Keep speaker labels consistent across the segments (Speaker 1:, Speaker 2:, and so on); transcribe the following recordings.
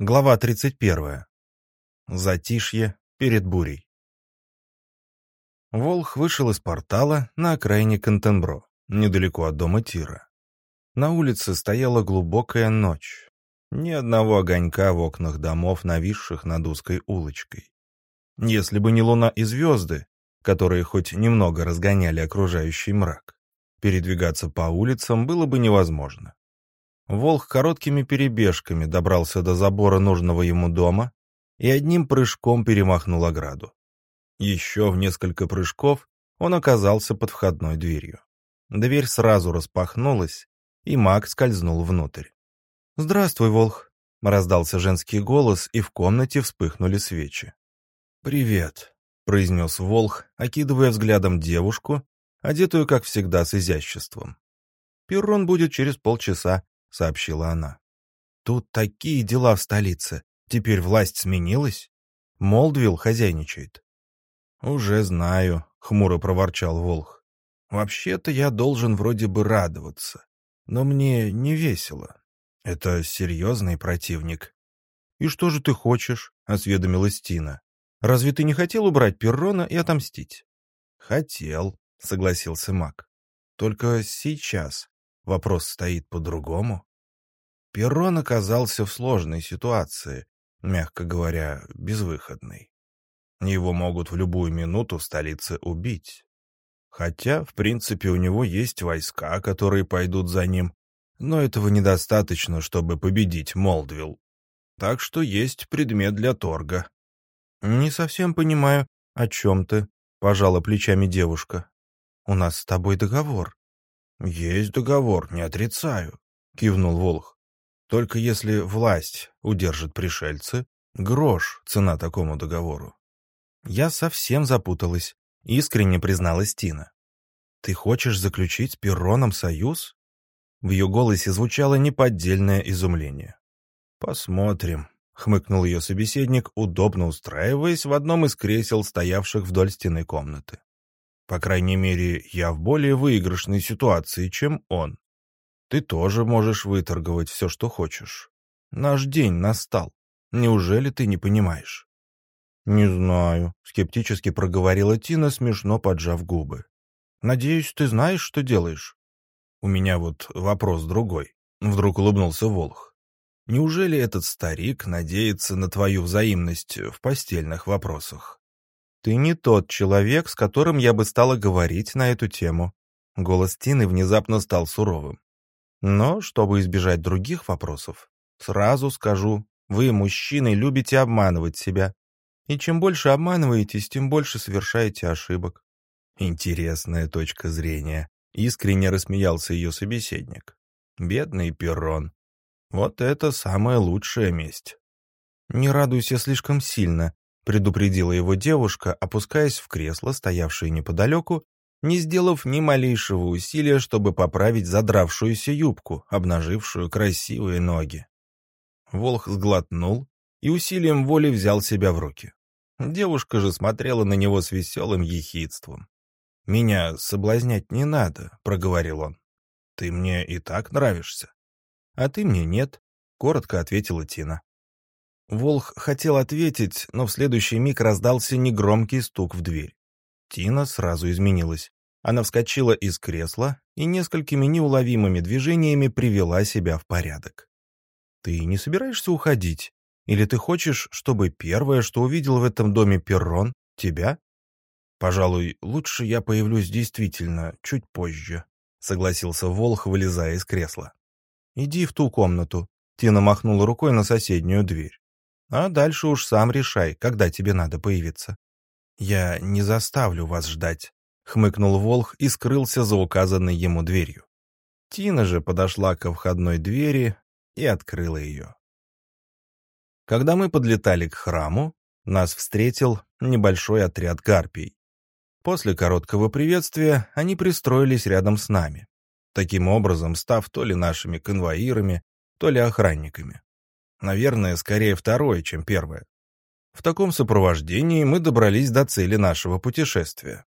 Speaker 1: Глава 31. Затишье перед бурей. Волх вышел из портала на окраине Контенбро, недалеко от дома Тира. На улице стояла глубокая ночь. Ни одного огонька в окнах домов, нависших над узкой улочкой. Если бы не луна и звезды, которые хоть немного разгоняли окружающий мрак, передвигаться по улицам было бы невозможно. Волк короткими перебежками добрался до забора нужного ему дома и одним прыжком перемахнул ограду. Еще в несколько прыжков он оказался под входной дверью. Дверь сразу распахнулась, и маг скользнул внутрь. «Здравствуй, Волх!» — раздался женский голос, и в комнате вспыхнули свечи. «Привет!» — произнес Волх, окидывая взглядом девушку, одетую, как всегда, с изяществом. «Перрон будет через полчаса», — сообщила она. «Тут такие дела в столице. Теперь власть сменилась. Молдвилл хозяйничает». «Уже знаю», — хмуро проворчал Волх. «Вообще-то я должен вроде бы радоваться, но мне не весело. Это серьезный противник». «И что же ты хочешь?» — осведомилась Тина. «Разве ты не хотел убрать Перрона и отомстить?» «Хотел», — согласился маг. «Только сейчас Вопрос стоит по-другому. Перрон оказался в сложной ситуации, мягко говоря, безвыходной. Его могут в любую минуту в столице убить. Хотя, в принципе, у него есть войска, которые пойдут за ним, но этого недостаточно, чтобы победить Молдвилл. Так что есть предмет для торга. «Не совсем понимаю, о чем ты», — пожала плечами девушка. «У нас с тобой договор. «Есть договор, не отрицаю», — кивнул Волх. «Только если власть удержит пришельцы, грош цена такому договору». «Я совсем запуталась», — искренне призналась Тина. «Ты хочешь заключить с Перроном союз?» В ее голосе звучало неподдельное изумление. «Посмотрим», — хмыкнул ее собеседник, удобно устраиваясь в одном из кресел, стоявших вдоль стены комнаты. По крайней мере, я в более выигрышной ситуации, чем он. Ты тоже можешь выторговать все, что хочешь. Наш день настал. Неужели ты не понимаешь? «Не знаю», — скептически проговорила Тина, смешно поджав губы. «Надеюсь, ты знаешь, что делаешь?» «У меня вот вопрос другой», — вдруг улыбнулся Волх. «Неужели этот старик надеется на твою взаимность в постельных вопросах?» «Ты не тот человек, с которым я бы стала говорить на эту тему». Голос Тины внезапно стал суровым. «Но, чтобы избежать других вопросов, сразу скажу, вы, мужчины, любите обманывать себя. И чем больше обманываетесь, тем больше совершаете ошибок». «Интересная точка зрения», — искренне рассмеялся ее собеседник. «Бедный Перрон. Вот это самая лучшая месть». «Не радуйся слишком сильно», предупредила его девушка, опускаясь в кресло, стоявшее неподалеку, не сделав ни малейшего усилия, чтобы поправить задравшуюся юбку, обнажившую красивые ноги. Волх сглотнул и усилием воли взял себя в руки. Девушка же смотрела на него с веселым ехидством. «Меня соблазнять не надо», — проговорил он. «Ты мне и так нравишься». «А ты мне нет», — коротко ответила Тина. Волх хотел ответить, но в следующий миг раздался негромкий стук в дверь. Тина сразу изменилась. Она вскочила из кресла и несколькими неуловимыми движениями привела себя в порядок. «Ты не собираешься уходить? Или ты хочешь, чтобы первое, что увидел в этом доме Перрон, тебя?» «Пожалуй, лучше я появлюсь действительно чуть позже», — согласился Волх, вылезая из кресла. «Иди в ту комнату», — Тина махнула рукой на соседнюю дверь. А дальше уж сам решай, когда тебе надо появиться. Я не заставлю вас ждать, хмыкнул Волх и скрылся за указанной ему дверью. Тина же подошла ко входной двери и открыла ее. Когда мы подлетали к храму, нас встретил небольшой отряд гарпий. После короткого приветствия они пристроились рядом с нами, таким образом став то ли нашими конвоирами, то ли охранниками. Наверное, скорее второе, чем первое. В таком сопровождении мы добрались до цели нашего путешествия.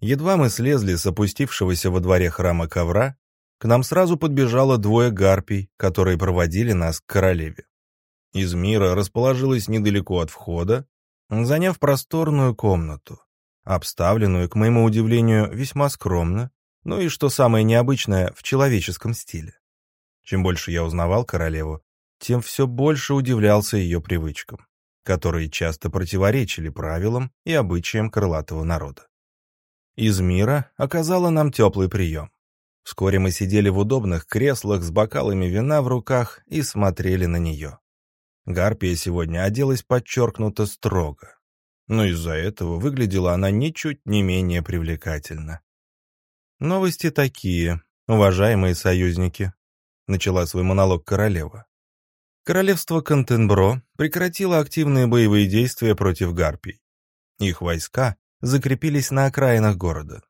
Speaker 1: Едва мы слезли с опустившегося во дворе храма ковра, к нам сразу подбежало двое гарпий, которые проводили нас к королеве. Измира расположилась недалеко от входа, заняв просторную комнату, обставленную, к моему удивлению, весьма скромно, ну и, что самое необычное, в человеческом стиле. Чем больше я узнавал королеву, тем все больше удивлялся ее привычкам, которые часто противоречили правилам и обычаям крылатого народа. Из мира оказала нам теплый прием. Вскоре мы сидели в удобных креслах с бокалами вина в руках и смотрели на нее. Гарпия сегодня оделась подчеркнуто строго, но из-за этого выглядела она ничуть не менее привлекательно. «Новости такие, уважаемые союзники», — начала свой монолог королева. Королевство Контенбро прекратило активные боевые действия против гарпий. Их войска закрепились на окраинах города.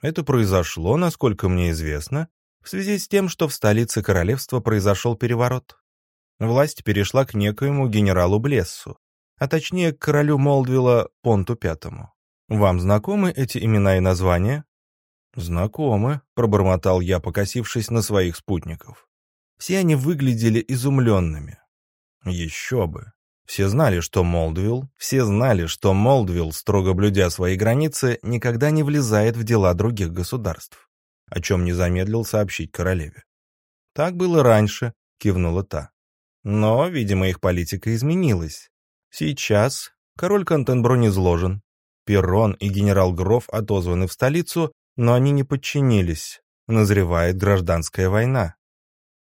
Speaker 1: Это произошло, насколько мне известно, в связи с тем, что в столице королевства произошел переворот. Власть перешла к некоему генералу Блессу, а точнее к королю Молдвилла Понту Пятому. Вам знакомы эти имена и названия? Знакомы, пробормотал я, покосившись на своих спутников. Все они выглядели изумленными. Еще бы. Все знали, что Молдвилл, все знали, что Молдвилл, строго блюдя свои границы, никогда не влезает в дела других государств, о чем не замедлил сообщить королеве. «Так было раньше», — кивнула та. «Но, видимо, их политика изменилась. Сейчас король Контенбро не изложен. Перрон и генерал Гроф отозваны в столицу, но они не подчинились. Назревает гражданская война».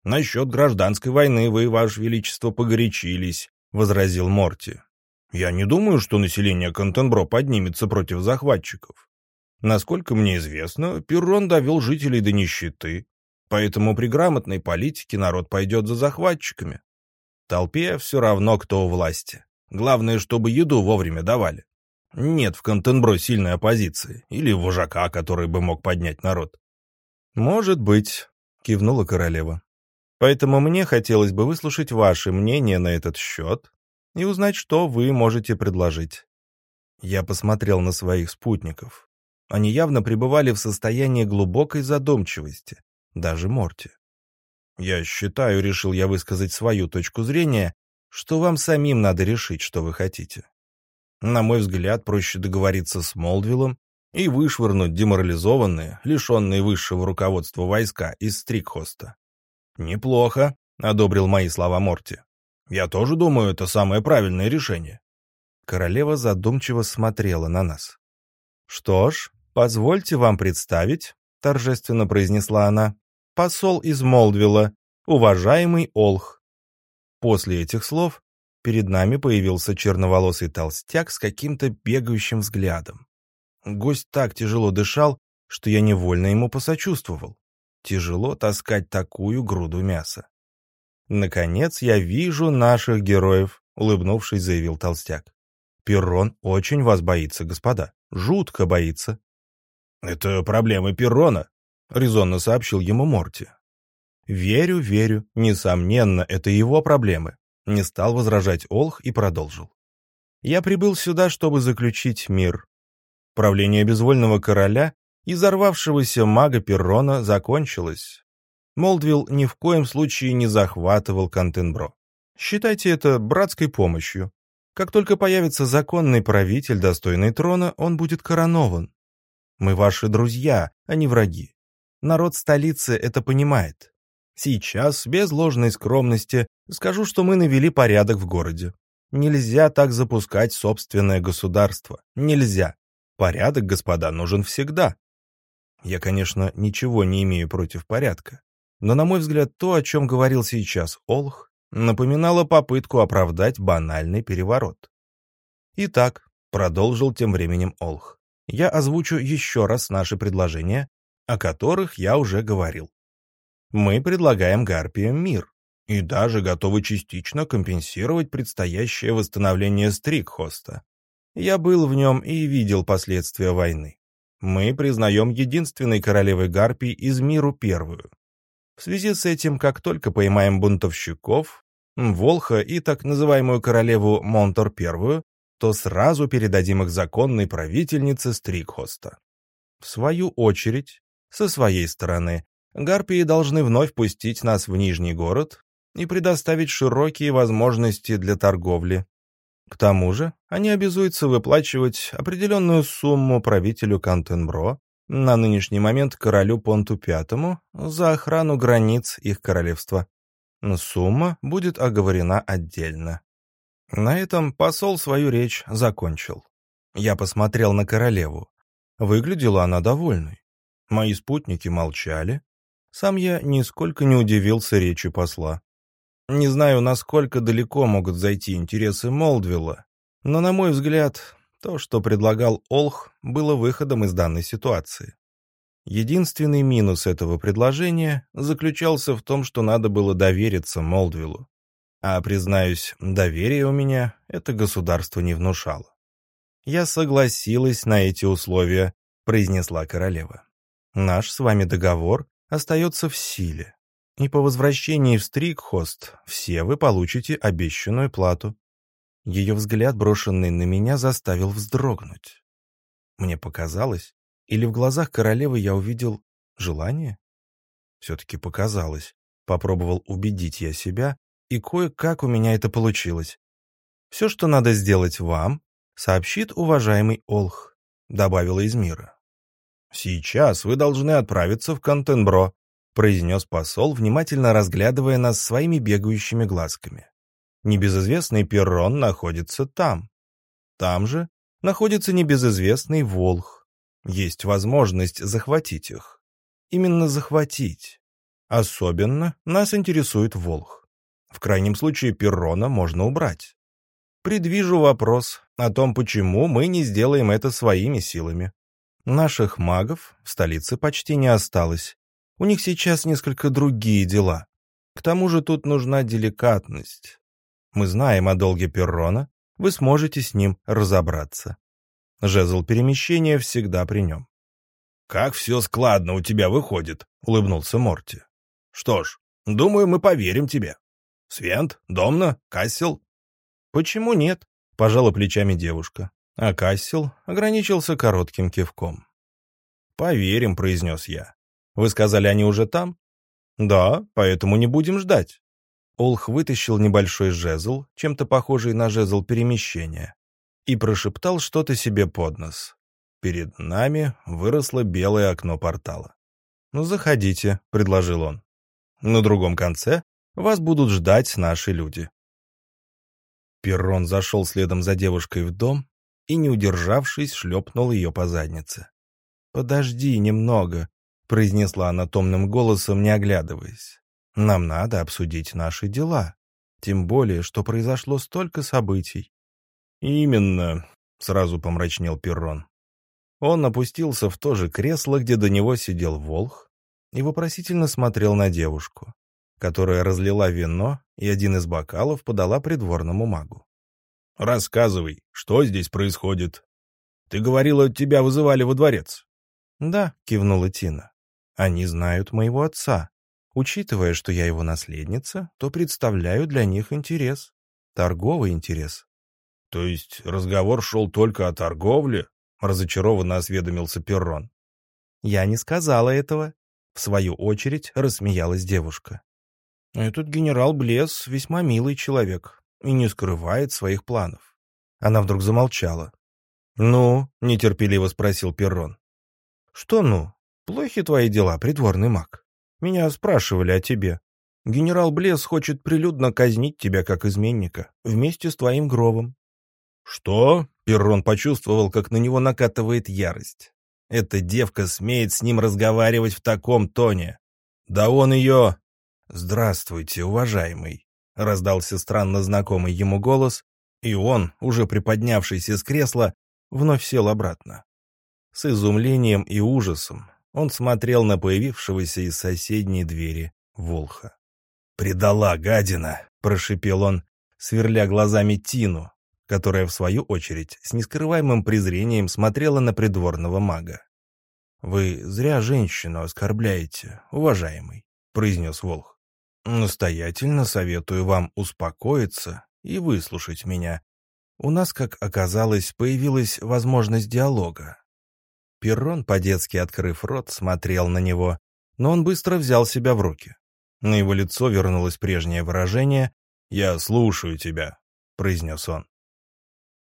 Speaker 1: «Насчет гражданской войны вы, Ваше Величество, погорячились», возразил Морти. «Я не думаю, что население Контенбро поднимется против захватчиков. Насколько мне известно, Перрон довел жителей до нищеты, поэтому при грамотной политике народ пойдет за захватчиками. Толпе все равно, кто у власти. Главное, чтобы еду вовремя давали. Нет в Контенбро сильной оппозиции или вожака, который бы мог поднять народ». «Может быть», — кивнула королева. Поэтому мне хотелось бы выслушать ваше мнение на этот счет и узнать, что вы можете предложить. Я посмотрел на своих спутников. Они явно пребывали в состоянии глубокой задумчивости, даже Морти. Я считаю, решил я высказать свою точку зрения, что вам самим надо решить, что вы хотите. На мой взгляд, проще договориться с Молдвиллом и вышвырнуть деморализованные, лишенные высшего руководства войска из Стрикхоста. «Неплохо», — одобрил мои слова Морти. «Я тоже думаю, это самое правильное решение». Королева задумчиво смотрела на нас. «Что ж, позвольте вам представить», — торжественно произнесла она, «посол из Молдвилла, уважаемый Олх». После этих слов перед нами появился черноволосый толстяк с каким-то бегающим взглядом. Гость так тяжело дышал, что я невольно ему посочувствовал. Тяжело таскать такую груду мяса. «Наконец я вижу наших героев», — улыбнувшись, заявил толстяк. «Перрон очень вас боится, господа. Жутко боится». «Это проблемы Перрона», — резонно сообщил ему Морти. «Верю, верю. Несомненно, это его проблемы», — не стал возражать Олх и продолжил. «Я прибыл сюда, чтобы заключить мир. Правление безвольного короля и взорвавшегося мага Перрона закончилось. Молдвилл ни в коем случае не захватывал Кантенбро. Считайте это братской помощью. Как только появится законный правитель, достойный трона, он будет коронован. Мы ваши друзья, а не враги. Народ столицы это понимает. Сейчас, без ложной скромности, скажу, что мы навели порядок в городе. Нельзя так запускать собственное государство. Нельзя. Порядок, господа, нужен всегда. Я, конечно, ничего не имею против порядка, но, на мой взгляд, то, о чем говорил сейчас Олх, напоминало попытку оправдать банальный переворот. Итак, продолжил тем временем Олх, я озвучу еще раз наши предложения, о которых я уже говорил. Мы предлагаем Гарпиям мир и даже готовы частично компенсировать предстоящее восстановление Стрикхоста. Я был в нем и видел последствия войны мы признаем единственной королевой Гарпий из миру первую. В связи с этим, как только поймаем бунтовщиков, Волха и так называемую королеву Монтор первую, то сразу передадим их законной правительнице Стрикхоста. В свою очередь, со своей стороны, Гарпии должны вновь пустить нас в Нижний город и предоставить широкие возможности для торговли. К тому же они обязуются выплачивать определенную сумму правителю Кантенбро, на нынешний момент королю Понту Пятому, за охрану границ их королевства. Сумма будет оговорена отдельно. На этом посол свою речь закончил. Я посмотрел на королеву. Выглядела она довольной. Мои спутники молчали. Сам я нисколько не удивился речи посла. Не знаю, насколько далеко могут зайти интересы Молдвилла, но, на мой взгляд, то, что предлагал Олх, было выходом из данной ситуации. Единственный минус этого предложения заключался в том, что надо было довериться Молдвиллу. А, признаюсь, доверие у меня это государство не внушало. «Я согласилась на эти условия», — произнесла королева. «Наш с вами договор остается в силе и по возвращении в Стрикхост все вы получите обещанную плату». Ее взгляд, брошенный на меня, заставил вздрогнуть. Мне показалось, или в глазах королевы я увидел желание? Все-таки показалось. Попробовал убедить я себя, и кое-как у меня это получилось. «Все, что надо сделать вам, сообщит уважаемый Олх», — добавила из мира. «Сейчас вы должны отправиться в Контенбро», произнес посол, внимательно разглядывая нас своими бегающими глазками. Небезызвестный Перрон находится там. Там же находится небезызвестный Волх. Есть возможность захватить их. Именно захватить. Особенно нас интересует Волх. В крайнем случае Перрона можно убрать. Предвижу вопрос о том, почему мы не сделаем это своими силами. Наших магов в столице почти не осталось, у них сейчас несколько другие дела. К тому же тут нужна деликатность. Мы знаем о долге Перрона, вы сможете с ним разобраться. Жезл перемещения всегда при нем. «Как все складно у тебя выходит», — улыбнулся Морти. «Что ж, думаю, мы поверим тебе. Свент, Домна, Кассел?» «Почему нет?» — пожала плечами девушка. А Кассел ограничился коротким кивком. «Поверим», — произнес я. Вы сказали, они уже там? Да, поэтому не будем ждать. Олх вытащил небольшой жезл, чем-то похожий на жезл перемещения, и прошептал что-то себе под нос. Перед нами выросло белое окно портала. «Ну, заходите», — предложил он. «На другом конце вас будут ждать наши люди». Перрон зашел следом за девушкой в дом и, не удержавшись, шлепнул ее по заднице. «Подожди немного», — произнесла она томным голосом, не оглядываясь. «Нам надо обсудить наши дела. Тем более, что произошло столько событий». «Именно», — сразу помрачнел Перрон. Он опустился в то же кресло, где до него сидел Волх, и вопросительно смотрел на девушку, которая разлила вино и один из бокалов подала придворному магу. «Рассказывай, что здесь происходит? Ты говорила, тебя вызывали во дворец?» «Да», — кивнула Тина. Они знают моего отца. Учитывая, что я его наследница, то представляю для них интерес. Торговый интерес. То есть разговор шел только о торговле? Разочарованно осведомился Перрон. Я не сказала этого. В свою очередь рассмеялась девушка. Этот генерал Блес весьма милый человек и не скрывает своих планов. Она вдруг замолчала. «Ну?» — нетерпеливо спросил Перрон. «Что «ну»? Плохи твои дела, придворный маг. Меня спрашивали о тебе. Генерал Блес хочет прилюдно казнить тебя как изменника, вместе с твоим гробом». «Что?» — Перрон почувствовал, как на него накатывает ярость. «Эта девка смеет с ним разговаривать в таком тоне. Да он ее...» «Здравствуйте, уважаемый», — раздался странно знакомый ему голос, и он, уже приподнявшийся с кресла, вновь сел обратно. С изумлением и ужасом он смотрел на появившегося из соседней двери Волха. «Предала, гадина!» — прошипел он, сверля глазами Тину, которая, в свою очередь, с нескрываемым презрением смотрела на придворного мага. «Вы зря женщину оскорбляете, уважаемый», — произнес Волх. «Настоятельно советую вам успокоиться и выслушать меня. У нас, как оказалось, появилась возможность диалога. Перрон, по-детски открыв рот, смотрел на него, но он быстро взял себя в руки. На его лицо вернулось прежнее выражение «Я слушаю тебя», — произнес он.